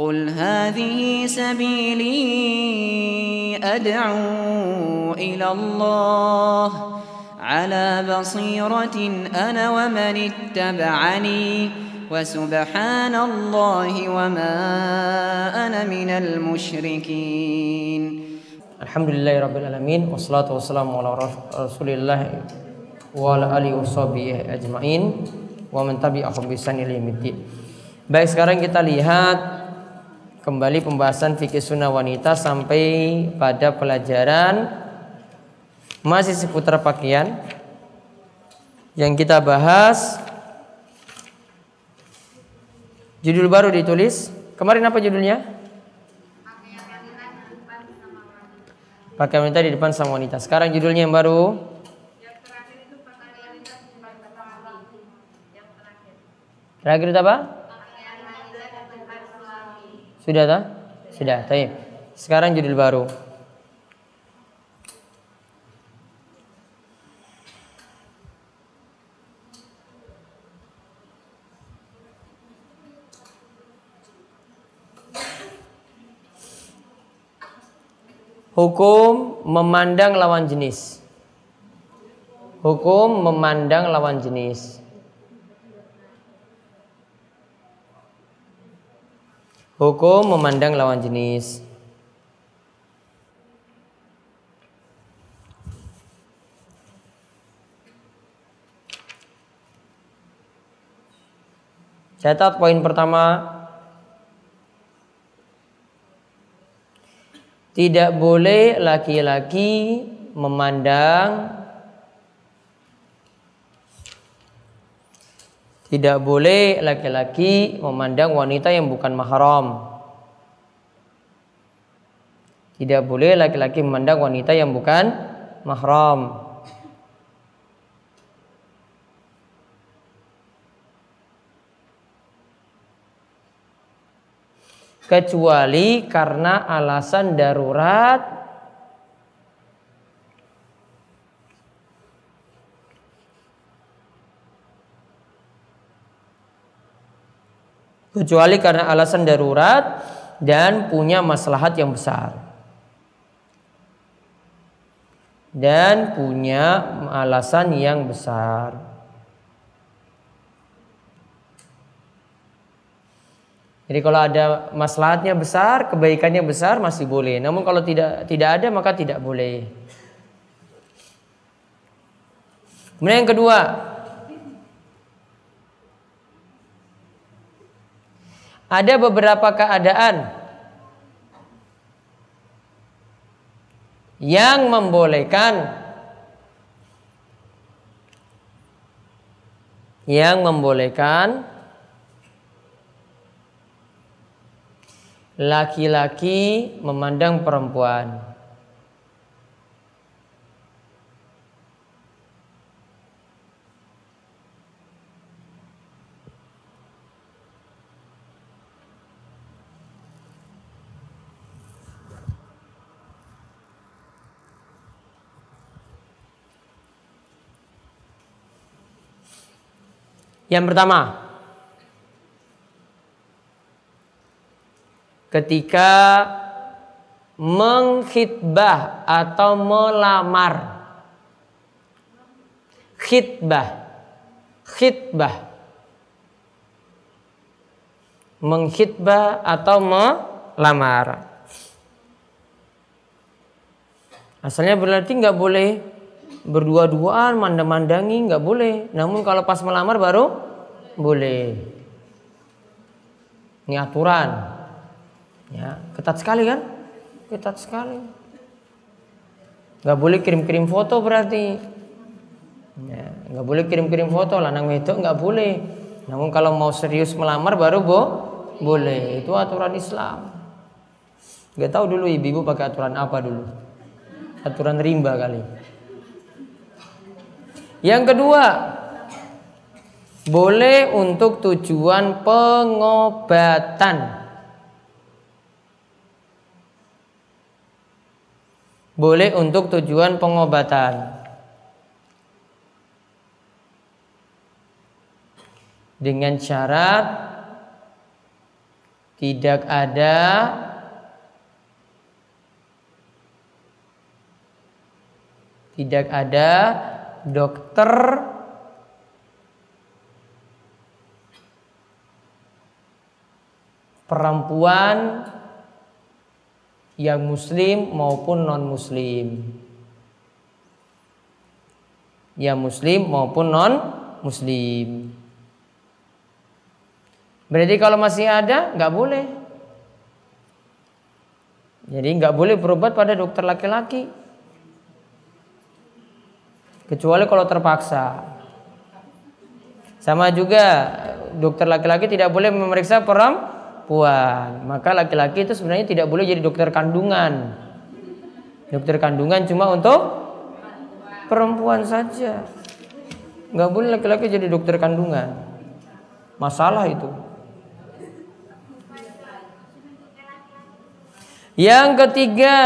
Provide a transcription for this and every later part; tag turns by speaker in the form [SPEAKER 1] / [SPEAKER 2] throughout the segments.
[SPEAKER 1] قل هذه سبيلي أدعو إلى الله على بصيرة أنا ومن اتبعني وسبحان الله وما أنا من المشركين.
[SPEAKER 2] الحمد لله رب العالمين والصلاة والسلام على رسول الله وعلى آله وصحبه أجمعين ومن تبعهم بإحسان إلى يوم الدين Baik sekarang kita lihat Kembali pembahasan fikih sunnah wanita Sampai pada pelajaran Masih seputar pakaian Yang kita bahas Judul baru ditulis Kemarin apa judulnya? Pakaian wanita di depan sama wanita. Sekarang judulnya yang baru. Terakhir itu apa? Sudah tak? Sudah. Taib. Sekarang judul baru. Hukum memandang lawan jenis. Hukum memandang lawan jenis. Hukum memandang lawan jenis. Catat poin pertama Tidak boleh laki-laki memandang Tidak boleh laki-laki memandang wanita yang bukan mahram. Tidak boleh laki-laki memandang wanita yang bukan mahram. Kecuali karena alasan darurat kecuali karena alasan darurat dan punya maslahat yang besar dan punya alasan yang besar. Jadi kalau ada maslahatnya besar, kebaikannya besar masih boleh. Namun kalau tidak tidak ada maka tidak boleh. Kemudian yang kedua, ada beberapa keadaan yang membolehkan yang membolehkan laki-laki memandang perempuan Yang pertama, ketika mengkhitbah atau melamar. Khitbah. Khitbah. Mengkhitbah atau melamar. Asalnya berarti nggak boleh berdua-duaan mandang-mandangi nggak boleh. Namun kalau pas melamar baru boleh. Ini aturan. Ya, ketat sekali kan? Ketat sekali. Nggak boleh kirim-kirim foto berarti. Ya, nggak boleh kirim-kirim foto lanang itu nggak boleh. Namun kalau mau serius melamar baru bo boleh. Itu aturan Islam. Gak tahu dulu ibu-ibu pakai aturan apa dulu. Aturan rimba kali. Yang kedua, boleh untuk tujuan pengobatan. Boleh untuk tujuan pengobatan. Dengan syarat tidak ada tidak ada dokter perempuan yang muslim maupun non muslim yang muslim maupun non muslim berarti kalau masih ada nggak boleh. Jadi nggak boleh berobat pada dokter laki-laki kecuali kalau terpaksa sama juga dokter laki-laki tidak boleh memeriksa perempuan maka laki-laki itu sebenarnya tidak boleh jadi dokter kandungan dokter kandungan cuma untuk perempuan saja. Nggak boleh laki-laki jadi dokter kandungan. Masalah itu. Yang ketiga,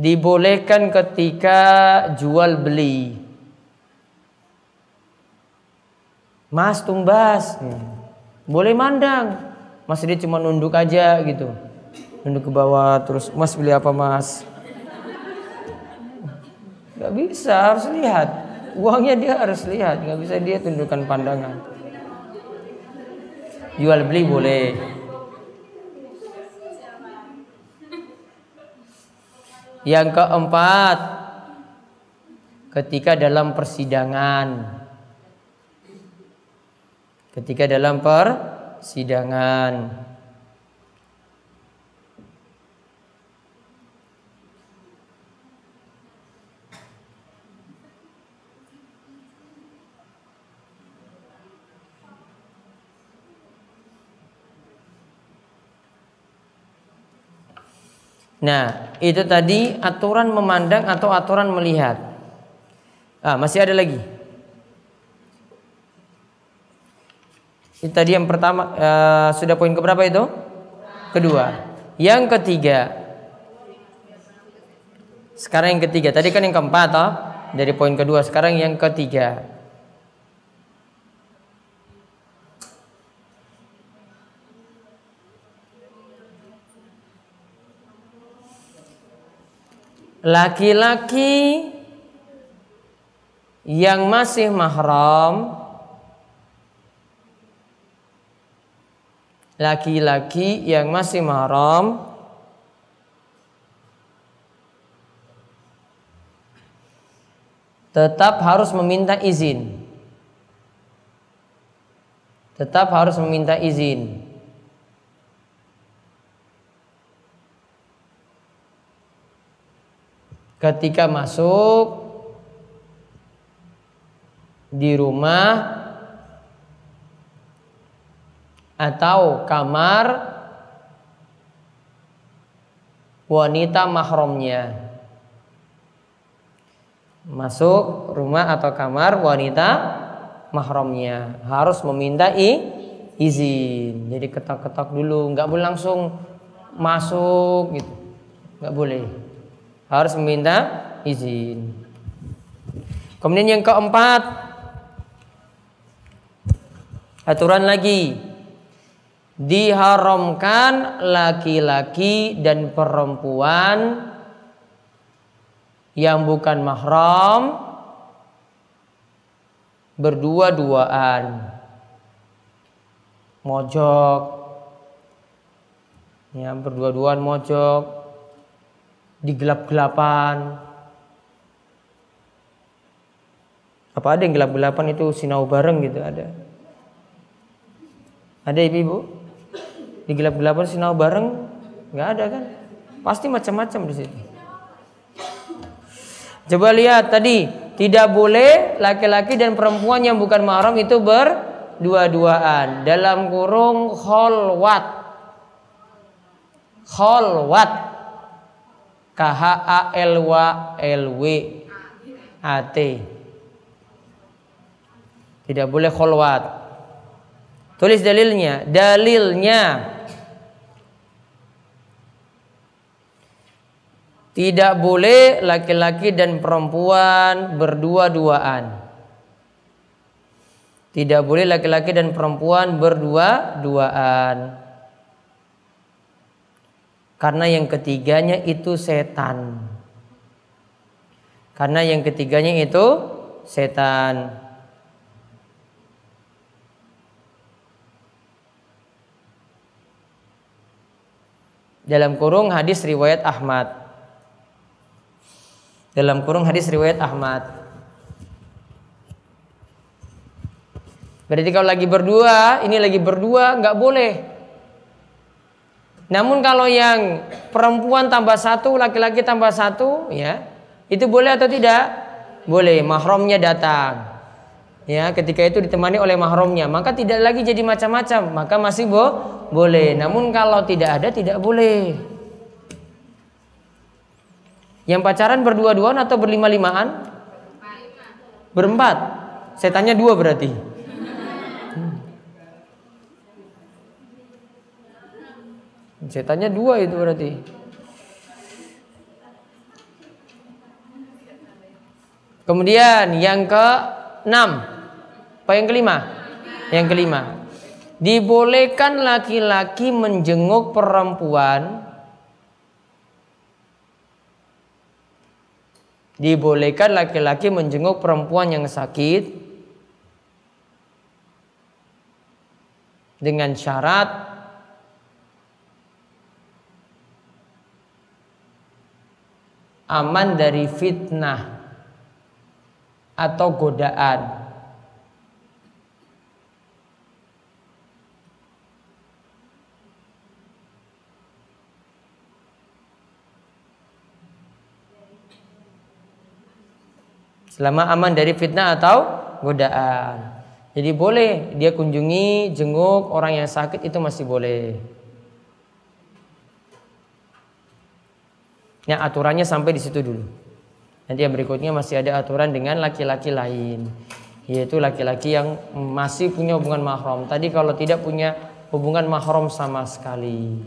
[SPEAKER 2] dibolehkan ketika jual beli. Mas tumbas, boleh mandang. Mas dia cuma nunduk aja gitu, nunduk ke bawah terus Mas beli apa Mas? Gak bisa, harus lihat. Uangnya dia harus lihat, gak bisa dia tundukkan pandangan. Jual beli boleh. Yang keempat, ketika dalam persidangan. Ketika dalam persidangan. Nah, itu tadi aturan memandang atau aturan melihat. Ah, masih ada lagi. Itu tadi yang pertama uh, sudah poin keberapa itu? Kedua. Yang ketiga. Sekarang yang ketiga. Tadi kan yang keempat toh? Dari poin kedua. Sekarang yang ketiga. Laki-laki yang masih mahram laki-laki yang masih mahram tetap harus meminta izin. Tetap harus meminta izin ketika masuk di rumah atau kamar wanita mahramnya. Masuk rumah atau kamar wanita mahramnya. Harus meminta izin. Jadi ketok-ketok dulu nggak boleh langsung masuk gitu. Nggak boleh harus meminta izin. Kemudian yang keempat, aturan lagi. Diharamkan laki-laki dan perempuan yang bukan mahram berdua-duaan. Mojok. Ya berdua-duaan mojok di gelap-gelapan. Apa ada yang gelap-gelapan itu sinau bareng gitu ada? Ada ibu-ibu? Di gelap-gelapan sinau bareng nggak ada kan? Pasti macam-macam di situ. Coba lihat tadi tidak boleh laki-laki dan perempuan yang bukan mahram itu berdua-duaan dalam kurung kholwat. Kholwat K H A L W L W A T. Tidak boleh kholwat. Tulis dalilnya. Dalilnya tidak boleh laki-laki dan perempuan berdua-duaan. Tidak boleh laki-laki dan perempuan berdua-duaan. Karena yang ketiganya itu setan. Karena yang ketiganya itu setan. Dalam kurung hadis riwayat Ahmad. Dalam kurung hadis riwayat Ahmad. Berarti kalau lagi berdua, ini lagi berdua nggak boleh. Namun kalau yang perempuan tambah satu, laki-laki tambah satu, ya itu boleh atau tidak? Boleh. Mahramnya datang. Ya, ketika itu ditemani oleh mahramnya, maka tidak lagi jadi macam-macam, maka masih bo boleh. Namun kalau tidak ada, tidak boleh. Yang pacaran berdua-duaan atau berlima-limaan? Berempat. Saya tanya dua berarti. Setannya dua itu berarti. Kemudian yang ke enam, apa yang kelima? Yang kelima, dibolehkan laki-laki menjenguk perempuan. Dibolehkan laki-laki menjenguk perempuan yang sakit dengan syarat aman dari fitnah atau godaan. Selama aman dari fitnah atau godaan. Jadi boleh dia kunjungi, jenguk orang yang sakit itu masih boleh. Ya aturannya sampai di situ dulu. Nanti yang berikutnya masih ada aturan dengan laki-laki lain, yaitu laki-laki yang masih punya hubungan mahram. Tadi kalau tidak punya hubungan mahram sama sekali.